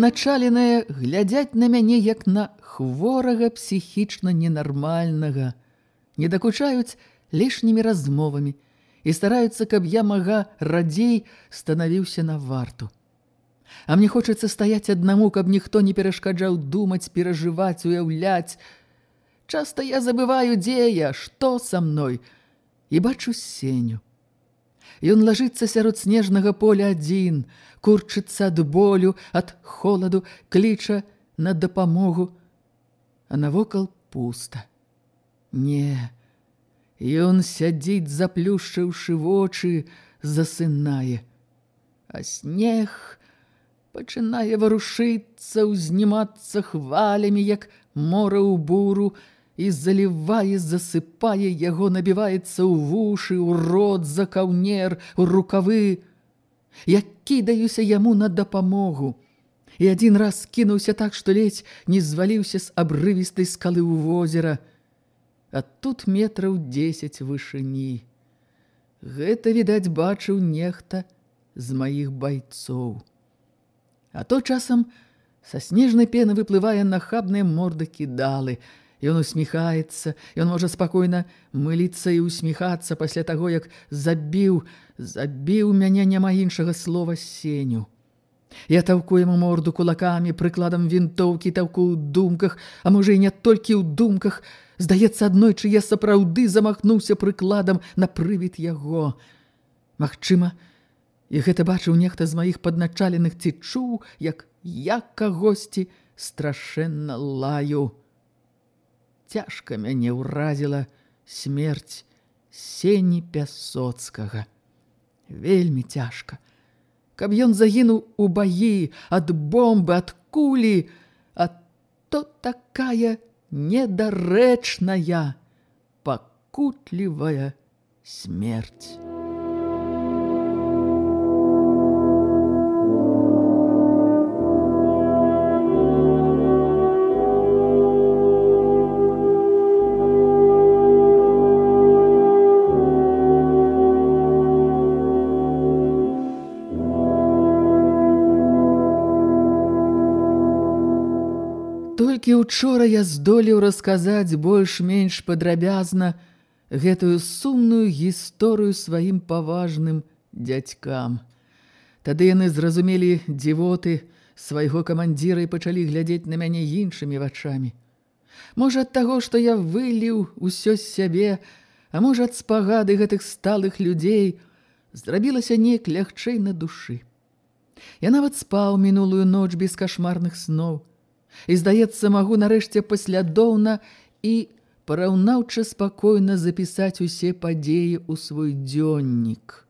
Новая падначаленая глядяць на мяне як на хворага псіхічна ненармальнага, не дакучаюць лішнімі размовамі і стараюцца, каб я мага радзей станавіўся на варту. А мне хочацца стаяць аднаму, каб ніхто не перашкаджаў думаць, перажываць, уяўляць. Часта я забываю, дзе я, што са мной, і бачу сеню. Ён лажыцца сярод снежнага поля адзін, курчыцца ад болю, ад холаду, кліча на дапамогу, а навокал пуста. Не, ён сядзіць, заплюшчыўшы вочы, засынае. А снег пачынае варушыцца, узнімацца хвалямі, як мора ў буру, і залівае, засыпае яго, набіваецца ў вушы, ў рот, за каўнер, у рукавы. Я кідаюся яму на дапамогу. І адзін раз кінуўся так, што ледзь не зваліўся з абрывістай скалы ў возера. А тут метраў дзесяць вышыні. Гэта, відаць, бачыў нехта з маіх байцоў. А то часам са снежнай пены выплывае нахабныя морды кідалы – Ён усміхаецца, ён можа спакойна мыліцца і усміхацца пасля таго, як забіў, забіў мяне няма іншага слова сеню. Я таўку яму морду кулакамі, прыкладам вінтоўкі таўку ў думках, а можа і не толькі ў думках, здаецца аднойчы я сапраўды замахнуўся прыкладам на прывід яго. Магчыма, і гэта бачыў нехта з маіх падначаленых ці чуў, як я кагосьці страшэнна лаю цяжка мяне ўразіла смерць сені пясоцкага. Вельмі цяжка. Каб ён загінуў у баі ад бомбы, ад кулі, а то такая недарэчная, пакутлівая смерць. Учора я здолеў расказаць больш-менш падрабязна гэтую сумную гісторыю сваім паважным дзядзькам. Тады яны зразумелі дзівоты свайго камандзіра і пачалі глядзець на мяне іншымі вачамі. Можа, ад таго, што я выліў усё з сябе, а можа, ад спагады гэтых сталых людзей зрабілася неяк лягчэй на душы. Я нават спаў мінулую ноч без кашмарных сноў, І, здаецца, магу нарэшце паслядоўна і параўнаўча спакойна запісаць усе падзеі ў свой дзённік.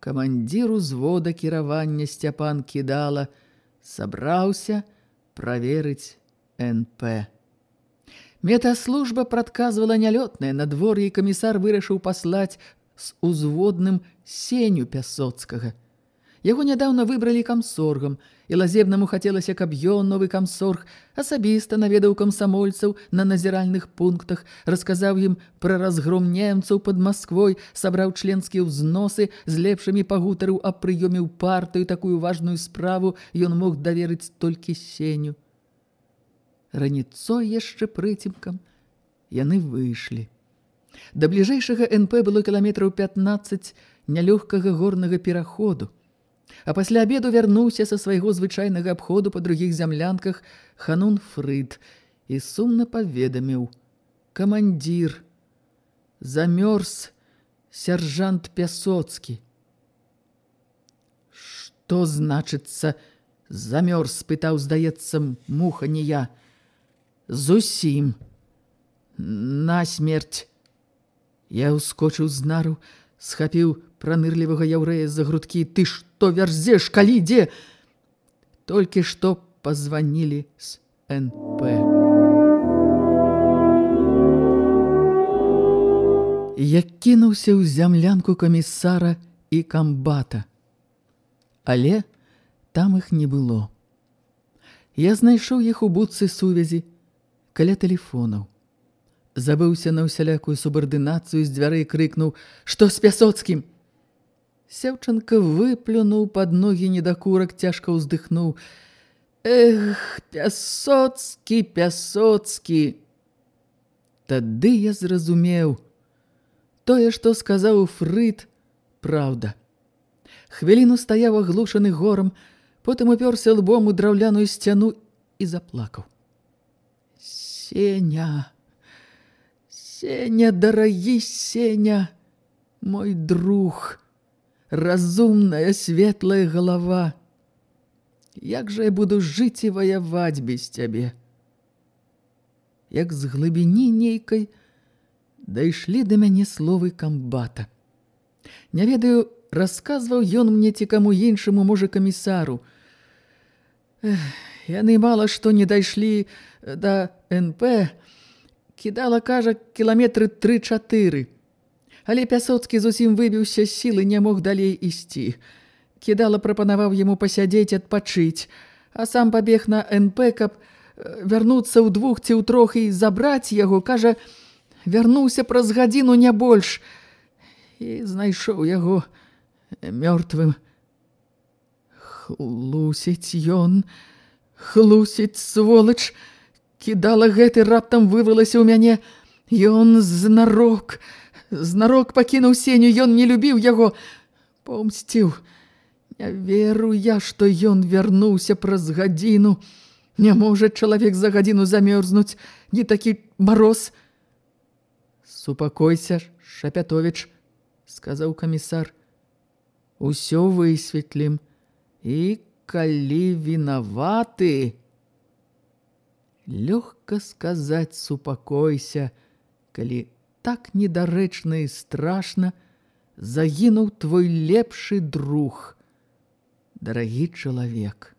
Камандзір узвода кіравання Сцяпан кідала, сабраўся праверыць НП. Метаслужба прадказвала нялётнае надвор'е, і камісар вырашыў паслаць з узводным сеню пясоцкага. Яго нядаўна выбралі камсоргам, і лазебнаму хацелася, каб ён, новы камсорг, асабіста наведаў камсамольцаў на назіральных пунктах, расказаў ім пра разгром немцаў пад Масквой, сабраў членскія ўзносы, з лепшымі пагутарыў аб прыёме ў партыю такую важную справу ён мог даверыць толькі сеню. Раніцой яшчэ прыцімкам яны выйшлі. Да бліжэйшага НП было кіламетраў 15 нялёгкага горнага пераходу. А пасля обеду вярнуўся са свайго звычайнага абходу па другіх зямлянках Ханун Фрыд і сумна паведаміў: «Камандзір, замёрз сяржант Пясоцкі. Што значыцца замёрз, спытаў, здаецца, муха не я. Зусім. На смерць. Я ўскочыў з нару, схапіў пранырлівага яўрэя за грудкі. Ты што вярзеш, калі дзе? Толькі што пазванілі з НП. Я кінуўся ў зямлянку камісара і камбата. Але там іх не было. Я знайшоў іх у будцы сувязі каля тэлефонаў. Забыўся на ўсялякую субардынацыю з дзвярэй крыкнуў: « Што з Пясоцкім? Сеўчанка выплюнуў пад ногі недакурак, цяжка ўздыхнуў: « Эх, Пясоцкі, Пясоцкі! Тады я зразумеў, тое, што сказаў Фрыд, праўда. Хвіліну стаяў аглушаны горам, потым упёрся лбом у драўляную сцяну і заплакаў. Сеня, Сеня, дарагі Сеня, мой друг, разумная светлая галава. Як жа я буду жыць і ваяваць без цябе? Як з глыбіні нейкай дайшлі да мяне словы камбата. Не ведаю, расказваў ён мне ці каму іншаму, можа, камісару. Яны мала што не дайшлі да НП, кідала, кажа, кіламетры тры-чатыры. Але Пясоцкі зусім выбіўся з сілы, не мог далей ісці. Кідала прапанаваў яму пасядзець, адпачыць, а сам пабег на НП, каб вярнуцца ў двух ці ў трох і забраць яго, кажа, вярнуўся праз гадзіну не больш і знайшоў яго мёртвым. Хлусіць ён, хлусіць сволач, кідала гэты раптам вывалася ў мяне. Ён знарок, знарок пакінуў сеню, ён не любіў яго, помсціў. Не веру я, што ён вярнуўся праз гадзіну. Не можа чалавек за гадзіну замёрзнуць, не такі мароз. Супакойся, Шапятовіч, сказаў камісар усё высветлім і калі вінаваты лёгка сказаць супакойся калі так недарэчна і страшна загінуў твой лепшы друг дарагі чалавек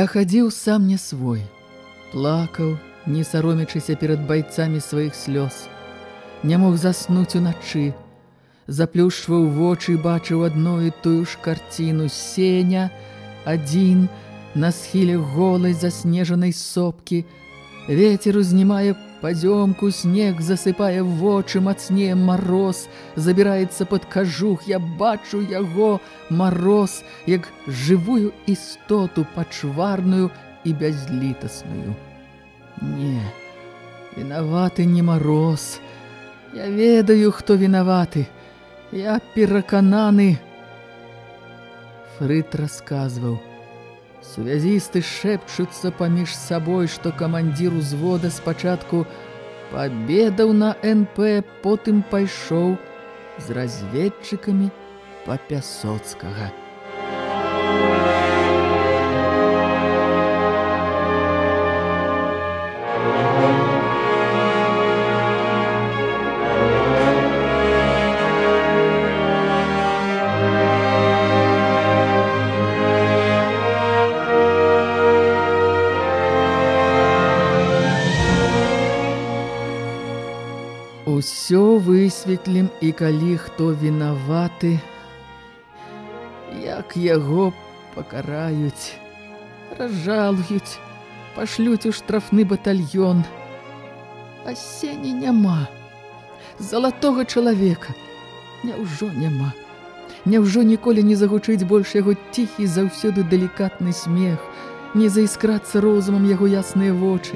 Я хадзіў сам не свой, плакаў, не саромячыся перад байцамі сваіх слёз. Не мог заснуць уначы, заплюшваў вочы, бачыў адную тую ж карціну сеня, адзін на схіле голай заснежанай сопкі. Вецер узнімае Падзёмку снег засыпае вочы, мацнее мароз, забіраецца пад кажух, я бачу яго мароз, як жывую істоту пачварную і бязлітасную. Не, вінаваты не мароз. Я ведаю, хто вінаваты. Я перакананы. Фрыд расказваў. Сувязісты шэпчуцца паміж сабой, што камандзір узвода спачатку пабедаў на НП, потым пайшоў з разведчыкамі па Пясоцкага. Высветлім і калі хто вінаваты, як яго пакараюць, разжалуюць, пашлюць у штрафны батальён. А сені няма. Залатога чалавека. Няўжо няма. Няўжо ніколі не загучыць больш яго ціхі заўсёды далікатны смех, не заіскрацца розумам яго ясныя вочы.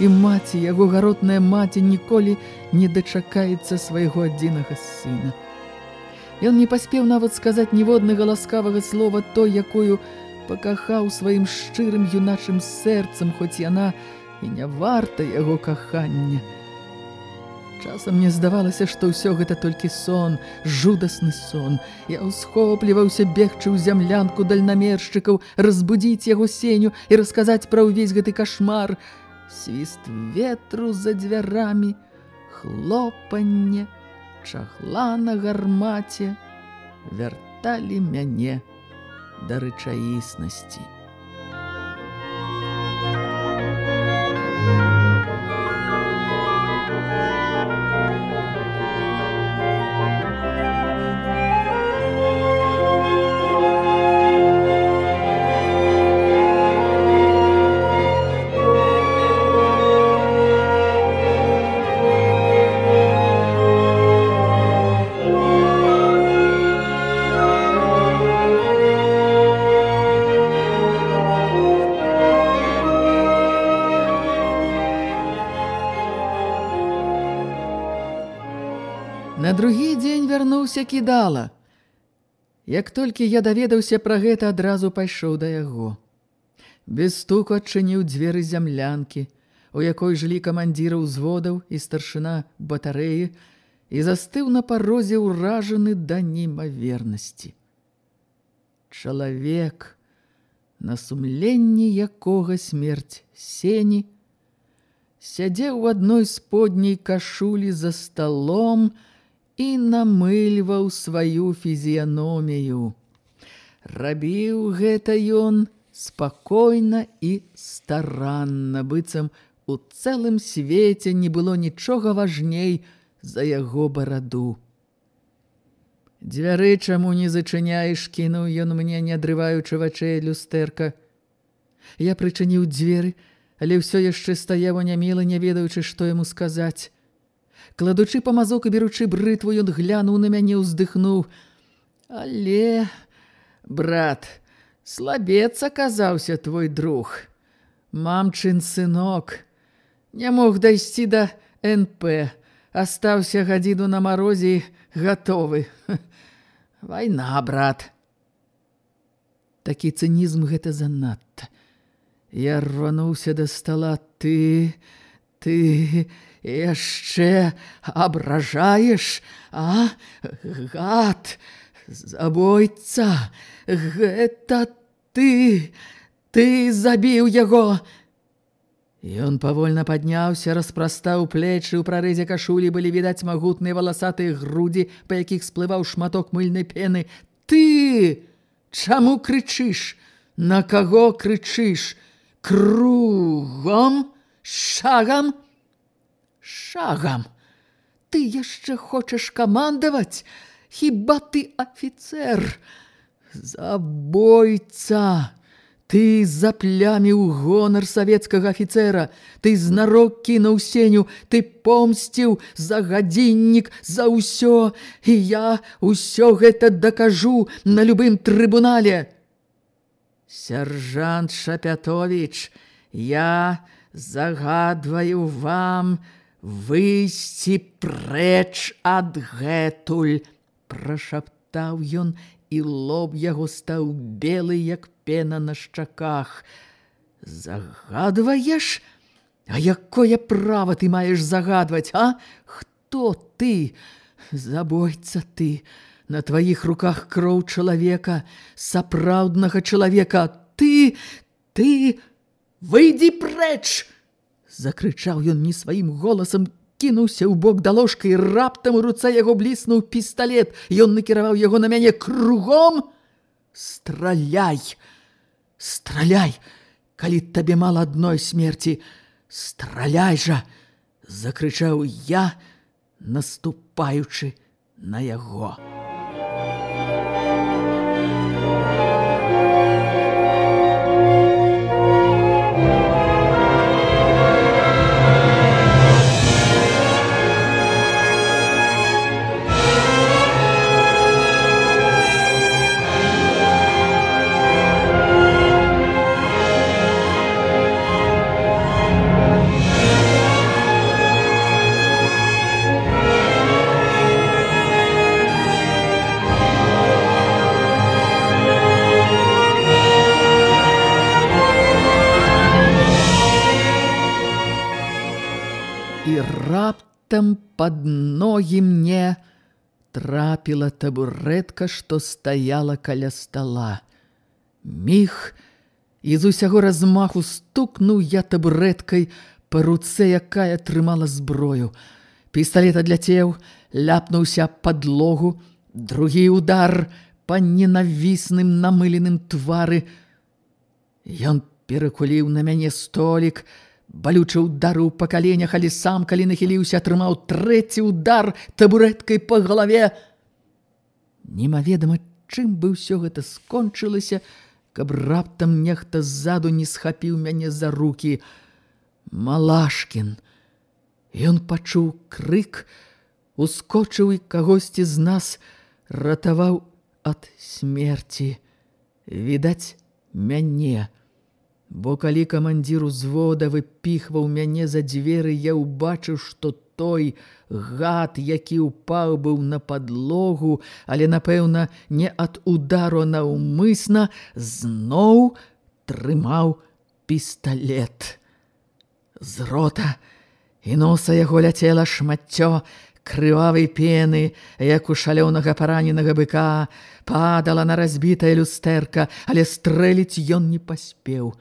І маці, яго гаротная маці ніколі не дачакаецца свайго адзінага сына. Ён не паспеў нават сказаць ніводнага ласкавага слова той, якую пакахаў сваім шчырым юначым сэрцам, хоць яна і не варта яго кахання. Часам мне здавалася, што ўсё гэта толькі сон, жудасны сон. Я ўсхопліваўся бегчы ў зямлянку дальнамершчыкаў, разбудзіць яго сеню і расказаць пра ўвесь гэты кашмар. Свіст ветру за дзвярамі, хлопанне, чахла на гармаце вярталі мяне да рэчаіснасці. Вярнуўся кідала. Як толькі я даведаўся пра гэта, адразу пайшоў да яго. Без стуку адчыніў дзверы зямлянкі, у якой жылі камандзіры ўзводаў і старшына батарэі, і застыў на парозе ўражаны да немавернасці. Чалавек, на сумленні якога смерць сені, сядзеў у адной сподняй кашулі за сталом, і намыльваў сваю фізіяномію. Рабіў гэта ён спакойна і старанна, быццам у цэлым свеце не было нічога важней за яго бараду. Дзвяры чаму не зачыняеш, кінуў ён мне, не адрываючы вачэй люстэрка. Я прычыніў дзверы, але ўсё яшчэ стаяў анямела, не ведаючы, што яму сказаць. Кладучы памазок і беручы брытву, ён глянуў на мяне, уздыхнуў. Але, брат, слабец аказаўся твой друг. Мамчын сынок. Не мог дайсці да НП. Астаўся гадзіну на марозе гатовы. Вайна, брат. Такі цынізм гэта занадта. Я рвануўся да стала. Ты, ты яшчэ абражаеш, а? Гад, забойца, гэта ты, ты забіў яго. Ён павольна падняўся, распрастаў плечы, у прарэзе кашулі былі відаць магутныя валасатыя грудзі, па якіх сплываў шматок мыльнай пены. Ты! Чаму крычыш? На каго крычыш? Кругом? Шагам? Шагам. Ты яшчэ хочаш камандаваць? Хіба ты афіцэр? Забойца! Ты запляміў гонар савецкага афіцэра, ты знарок кінуў сеню, ты помсціў за гадзіннік, за ўсё, і я ўсё гэта дакажу на любым трыбунале. Сяржант Шапятовіч, я загадваю вам, выйсці прэч адгэтуль, прашаптаў ён, і лоб яго стаў белы, як пена на шчаках. Загадваеш? А якое права ты маеш загадваць, а? Хто ты? Забойца ты. На тваіх руках кроў чалавека, сапраўднага чалавека. Ты, ты, выйдзі прэч! Закрычаў ён не сваім голасам, кінуўся ў бок да ложка і раптам у руцэ яго бліснуў пісталет. Ён накіраваў яго на мяне кругом. Страляй! Страляй! Калі табе мала адной смерці, страляй жа! закрычаў я, наступаючы на яго. Раптам пад ногі мне трапіла табурэтка, што стаяла каля стала. Міг, і з усяго размаху стукнуў я табурэткай па руцэ, якая трымала зброю. Пісталет адляцеў, ляпнуўся падлогу, другі удар па ненавісным намыленым твары. Ён перакуліў на мяне столік, балючы ударыў па каленях, але сам, калі нахіліўся, атрымаў трэці удар табурэткай па галаве. Немаведама, чым бы ўсё гэта скончылася, каб раптам нехта ззаду не схапіў мяне за рукі. Малашкін. Ён пачуў крык, ускочыў і кагосьці з нас ратаваў ад смерці. Відаць, мяне. Бо калі камандзір узвода выпіхваў мяне за дзверы, я ўбачыў, што той гад, які ўпаў быў на падлогу, але, напэўна, не ад удару наўмысна, зноў трымаў пісталет. З рота і носа яго ляцела шмаццё крывавай пены, як у шалёнага параненага быка, падала на разбітае люстэрка, але стрэліць ён не паспеў.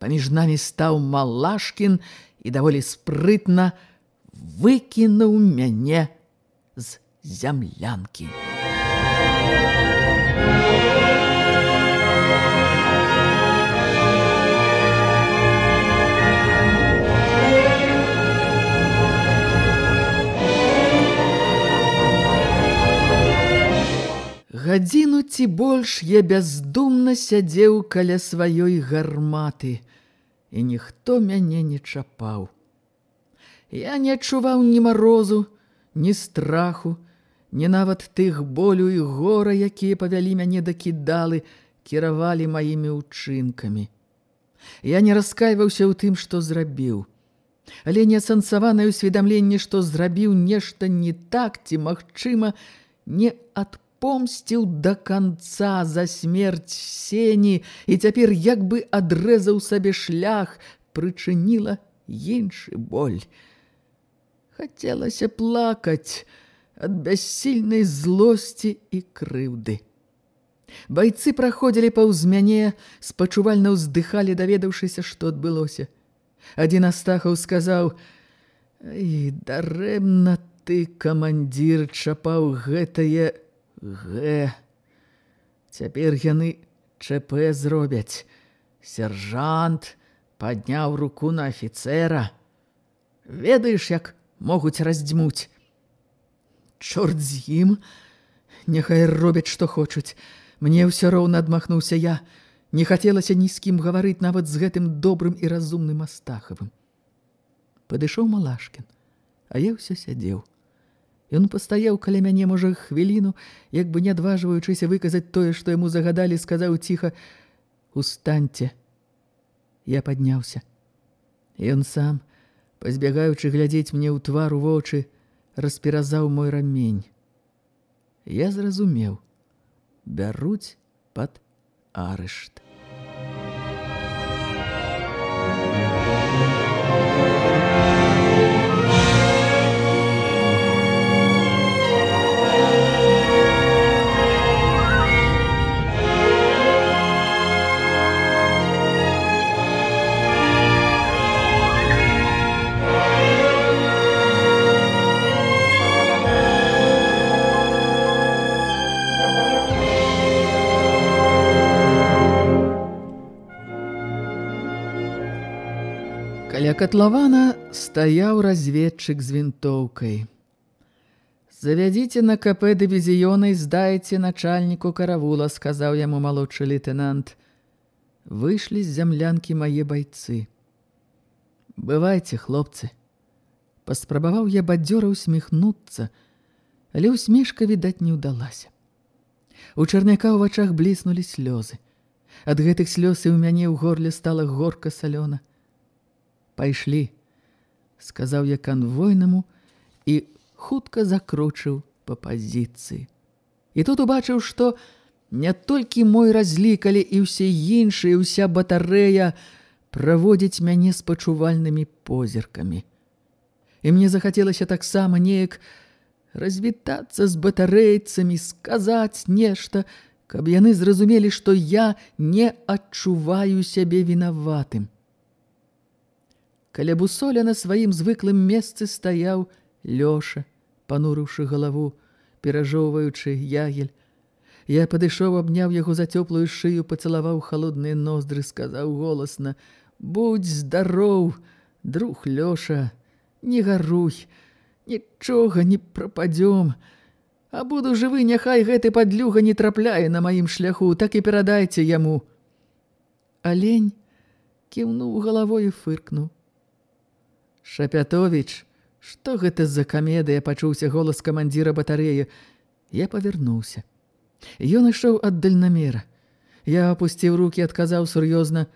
Паміж намі стаў Малашкін і даволі спрытна выкінуў мяне з зямлянкі. Гадзіну ці больш я бяздумна сядзеў каля сваёй гарматы – і ніхто мяне не чапаў. Я не адчуваў ні марозу, ні страху, ні нават тых болю і гора, якія павялі мяне да кідалы, кіравалі маімі ўчынкамі. Я не раскайваўся ў тым, што зрабіў. Але неасэнсаванае ўсведамленне, што зрабіў нешта не так ці, магчыма, не адпусціў помсціў да канца за смерць сені і цяпер як бы адрэзаў сабе шлях, прычыніла іншы боль. Хацелася плакаць ад бяссільнай злосці і крыўды. Байцы праходзілі паўз мяне, спачувальна ўздыхалі, даведаўшыся, што адбылося. Адзін Астахаў сказаў: «І дарэмна ты, камандзір, чапаў гэтае Г. Цяпер яны ЧП зробяць. Сержант падняў руку на афіцера. Ведаеш, як могуць раздзьмуць. Чорт з ім, няхай робяць, што хочуць. Мне ўсё роўна адмахнуўся я. Не хацелася ні з кім гаварыць нават з гэтым добрым і разумным астахавым. Падышоў Малашкін, а я ўсё сядзеў. Ён пастаяў каля мяне, можа, хвіліну, як бы не адважваючыся выказаць тое, што яму загадалі, сказаў ціха: «Устаньце. Я падняўся. Ён сам, пазбягаючы глядзець мне ў твар у вочы, распіразаў мой рамень. Я зразумеў: бяруць пад арышт. Катлавана стаяў разведчык з вінтоўкай. «Завядзіце на КП дывізіёна і здайце начальніку каравула», – сказаў яму малодшы лейтенант. Выйшлі з зямлянкі мае байцы. «Бывайце, хлопцы!» Паспрабаваў я бадзёра усміхнуцца, але усмешка, відаць, не ўдалася. У чарняка ў вачах бліснулі слёзы. Ад гэтых слёз і ў мяне ў горле стала горка салёна. Пайшлі, сказаў я канвойнаму і хутка закрочыў па пазіцыі. І тут убачыў, што не толькі мой разлікалі і ўсе іншыя, уся батарэя праводзіць мяне з пачувальнымі позіркамі. і мне захацелася таксама неяк развітацца з батарэйцамі, сказаць нешта, каб яны зразумелі, што я не адчуваю сябе вінаватым. Каля бусоля на сваім звыклым месцы стаяў Лёша, панурыўшы галаву, перажоўваючы ягель. Я падышоў, абняў яго за цёплую шыю, пацалаваў халодныя ноздры, сказаў голасна: « Будь здароў, друг Лёша, не гаруй, нічога не прападзём. А буду жывы, няхай гэты падлюга не трапляе на маім шляху, так і перадайце яму. Алень кіўнуў галавой і фыркнуў. Шапятовіч, што гэта за камедыя, пачуўся голас камандзіра батарэі. Я павярнуўся. Ён ішоў ад дальнамера. Я апусціў рукі, адказаў сур'ёзна: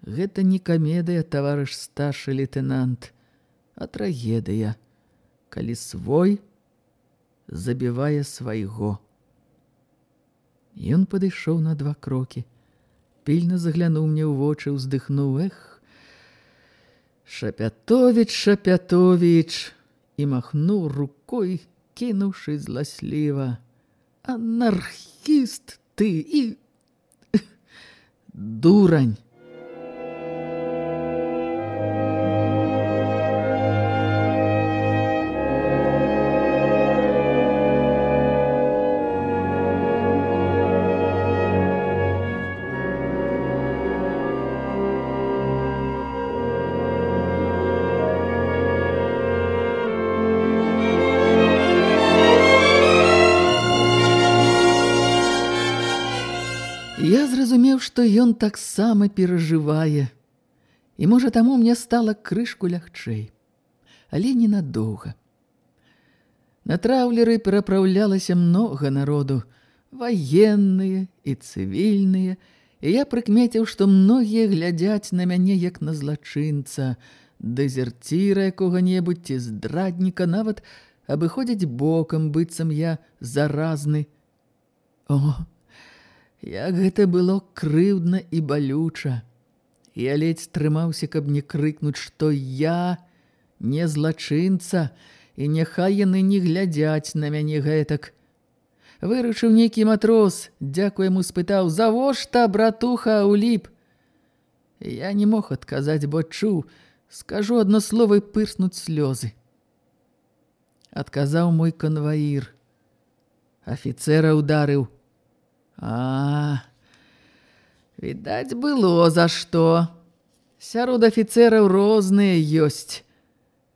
« Гэта не камедыя, таварыш старшы лейтенант, а трагедыя, калі свой забівае свайго. Ён падышоў на два крокі, пільна заглянуў мне ў вочы, уздыхнуў эх. Шапятовіч, Шапятовіч і махнуў рукой, кінуўшы зласліва: Анархіст ты і дурань. Ён таксама перажывае. І можа таму мне стала крышку лягчэй, але ненадоўга. На траўлеры перапраўлялася многа народу, ваенныя і цывільныя, і я прыкмеціў, што многія глядзяць на мяне як на злачынца, дэзерціра якога-небудзь ці здрадніка нават абыходзяць бокам быццам я заразны. О, Як гэта было крыўдна і балюча. Я ледзь трымаўся, каб не крыкнуць, што я не злачынца, і няхай яны не глядзяць на мяне гэтак. Выручыў нейкі матрос, дзякуй яму спытаў: "Завошта, братуха, уліп?" Я не мог адказаць, бо чуў, скажу адно слово і пырснуць слёзы. Адказаў мой канваір. Афіцера ударыў. А, відаць, было за што. Сярод афіцэраў розныя ёсць.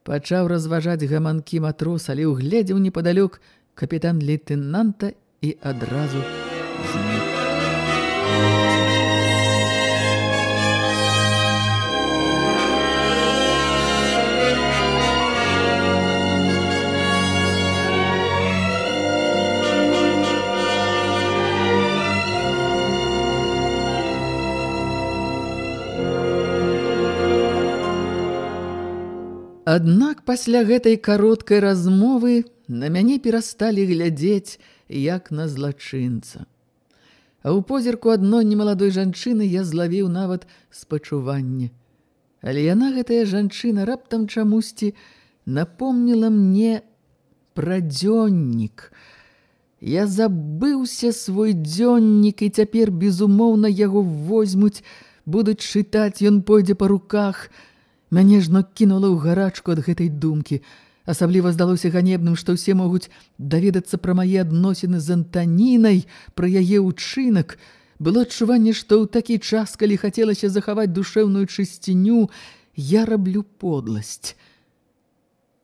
Пачаў разважаць гаманкі матрос, але ўгледзеў непадалёк капітан лейтенанта і адразу Аднак пасля гэтай кароткай размовы на мяне перасталі глядзець, як на злачынца. А ў позірку адной немаладой жанчыны я злавіў нават спачуванне. Але яна, гэтая жанчына, раптам чамусьці напомніла мне пра дзённік. Я забыўся свой дзённік, і цяпер, безумоўна, яго возьмуць, будуць чытаць, ён пойдзе па руках – Мяне жно кінула ў гарачку ад гэтай думкі. Асабліва здалося ганебным, што ўсе могуць даведацца пра мае адносіны з Антанінай, пра яе ўчынак. Было адчуванне, што ў такі час, калі хацелася захаваць душэўную чысціню, я раблю подласць.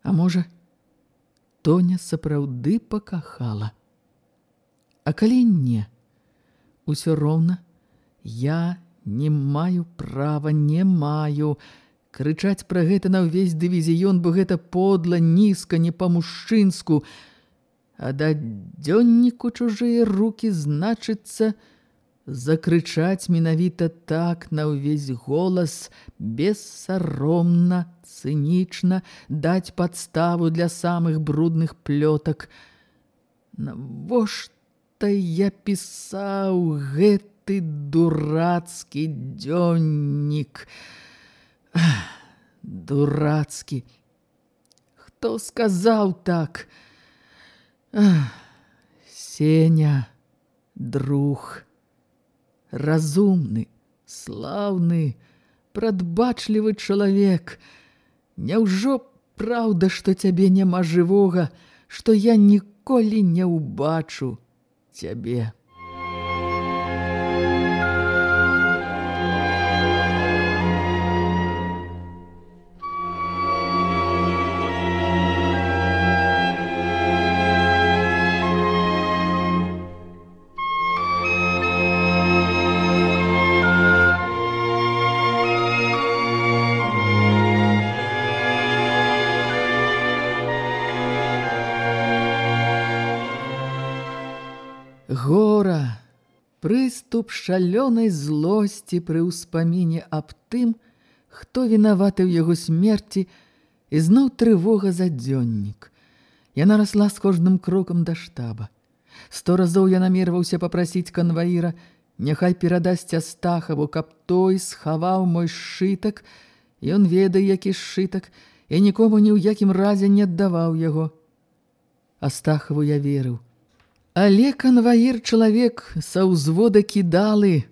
А можа, Тоня сапраўды пакахала. А калі не, усё роўна, я не маю права, не маю, Крычаць пра гэта на ўвесь дывізіён, бо гэта подла, нізка, не па-мужчынску. А даць дзённіку чужыя рукі значыцца закрычаць менавіта так на ўвесь голас, бессаромна, цынічна, даць падставу для самых брудных плётак. Навошта я пісаў гэты дурацкі дзённік? Дурацкі. хто сказаў так? Сеня, друг, разумны, слаўны, прадбачлівы чалавек. Няўжо праўда, што цябе няма жывога, што я ніколі не ўбачу цябе. Прыступ шалёнай злосці пры ўспаміне аб тым, хто вінаваты ў яго смерці, і зноў трывога за дзённік. Яна расла з кожным крокам да штаба. Сто разоў я намерваўся папрасіць канваіра, няхай перадасць Астахаву, каб той схаваў мой сшытак, ён ведае, які сшытак, і нікому ні ў якім разе не аддаваў яго. Астахаву я верыў. Але канваір чалавек са ўзвода кідалы.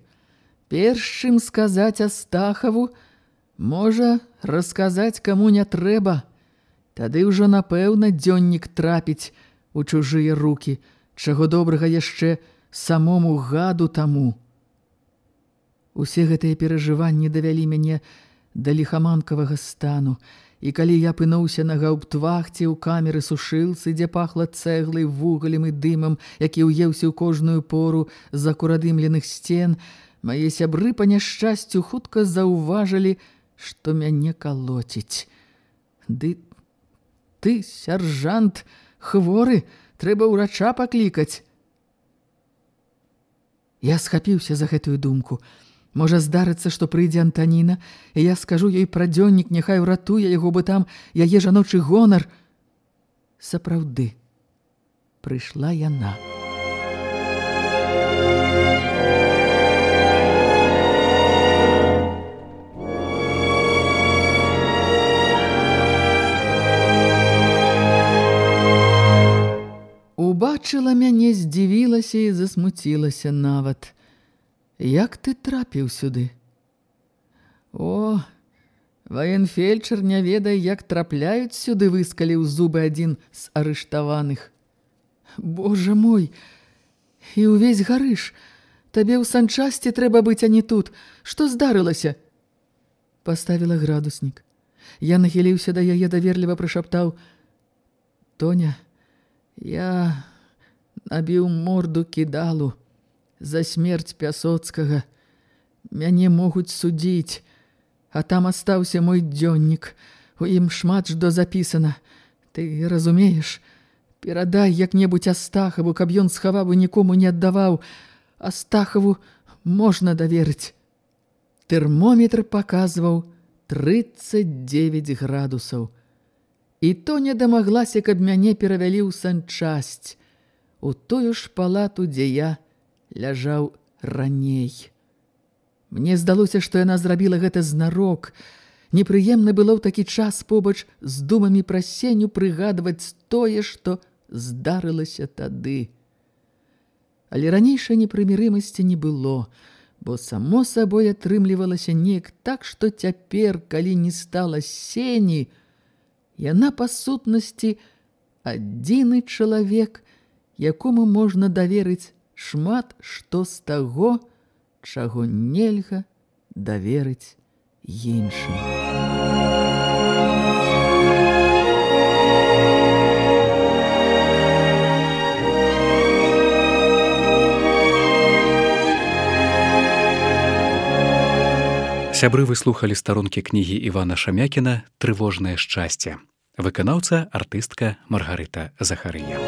Перш чым сказаць Астахаву, можа расказаць каму не трэба. Тады ўжо напэўна дзённік трапіць у чужыя рукі, чаго добрага яшчэ самому гаду таму. Усе гэтыя перажыванні давялі мяне да ліхаманкавага стану, І калі я апынуўся на гаўптвахце ў камеры сушылцы, дзе пахла цэглай, вугалем і дымам, які ўеўся ў кожную пору з акурадымленых сцен, мае сябры па няшчасцю хутка заўважылі, што мяне калоціць. Ды ты, сяржант, хворы, трэба ўрача паклікаць. Я схапіўся за гэтую думку – Можа здарыцца, што прыйдзе Антаніна, і я скажу ёй пра дзённік, няхай уратуе яго бы там яе жаночы гонар. Сапраўды, прыйшла яна. Убачыла мяне, здзівілася і засмуцілася нават – Як ты трапіў сюды? О, ваенфельчар не ведае, як трапляюць сюды, выскаліў зубы адзін з арыштаваных. Божа мой, і ўвесь гарыш, табе ў санчасці трэба быць, а не тут. Што здарылася? Паставіла градуснік. Я нахіліўся да яе даверліва прышаптаў: Тоня, я набіў морду кідалу за смерць пясоцкага. Мяне могуць судзіць, а там астаўся мой дзённік. У ім шмат што запісана. Ты разумееш, перадай як-небудзь Астахаву, каб ён схаваў і нікому не аддаваў. Астахаву можна даверыць. Тэрмометр паказваў 39 градусаў. І то не дамаглася, каб мяне перавялі ў санчасць, у тую ж палату, дзе я ляжаў раней. Мне здалося, што яна зрабіла гэта знарок. Непрыемна было ў такі час побач з думамі пра сеню прыгадваць тое, што здарылася тады. Але ранейшай непрымірымасці не было, бо само сабой атрымлівалася неяк так, што цяпер, калі не стала сені, яна па сутнасці адзіны чалавек, якому можна даверыць шмат што з таго, чаго нельга даверыць іншым. Сябры выслухалі старонкі кнігі Івана Шамякіна трывожнае шчасце. Выканаўца артыстка Маргарыта Захарыя.